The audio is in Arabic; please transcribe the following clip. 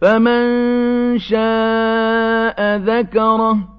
فَمَن شَاءَ ذَكَرَهُ